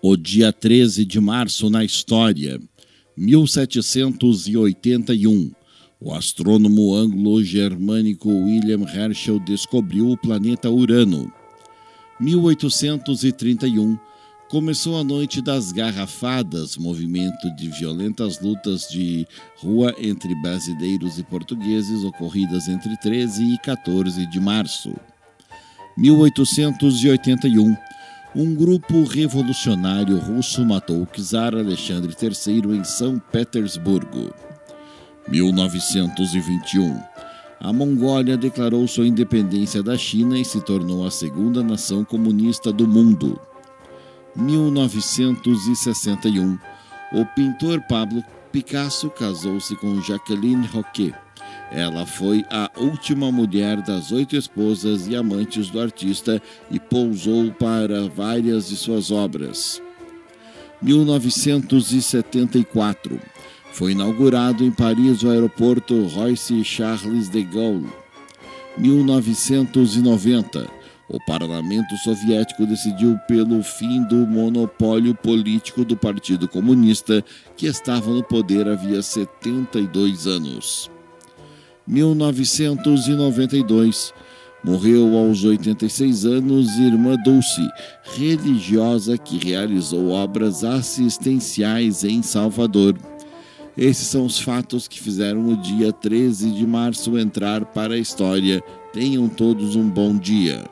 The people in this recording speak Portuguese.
O dia 13 de março na história, 1781. O astrônomo anglo-germânico William Herschel descobriu o planeta Urano. 1831. Começou a Noite das Garrafadas, movimento de violentas lutas de rua entre brasileiros e portugueses ocorridas entre 13 e 14 de março. 1881 um grupo revolucionário russo matou o czar Alexandre III em São Petersburgo. 1921. A Mongólia declarou sua independência da China e se tornou a segunda nação comunista do mundo. 1961. O pintor Pablo Picasso casou-se com Jacqueline Roquet. Ela foi a última mulher das oito esposas e amantes do artista e pousou para várias de suas obras. 1974. Foi inaugurado em Paris o aeroporto Royce Charles de Gaulle. 1990. O parlamento soviético decidiu pelo fim do monopólio político do Partido Comunista, que estava no poder havia 72 anos. 1992. Morreu aos 86 anos irmã Dulce, religiosa que realizou obras assistenciais em Salvador. Esses são os fatos que fizeram o dia 13 de março entrar para a história. Tenham todos um bom dia.